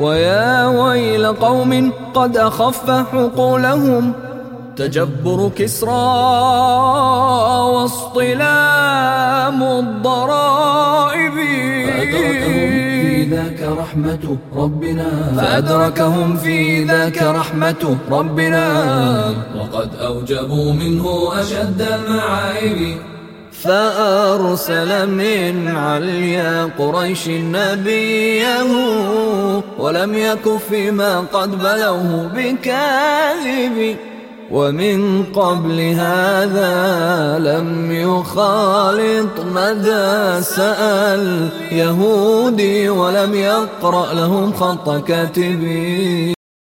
ويا ويل قوم قد أخف حقولهم تجبر كسرى واصطلام الضرائب. فأدركهم في ذاك رحمة ربنا. فأدركهم في ذاك رحمة ربنا. وقد أوجبوا منه أشد المعايب. فأرسل من عليا قريش نبيه ولم يك فيما قد بلوه بكاذب ومن قبل هذا لم يخالط مدى سأل يهودي ولم يقرأ لهم خط كاتبين